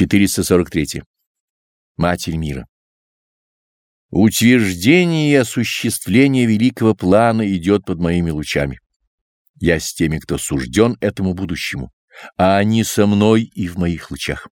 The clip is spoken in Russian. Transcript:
443. Матерь мира. Утверждение и осуществление великого плана идет под моими лучами. Я с теми, кто сужден этому будущему, а они со мной и в моих лучах.